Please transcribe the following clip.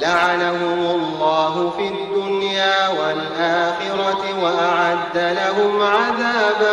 لعنهم الله في الدنيا والآخرة وأعد لهم عذابا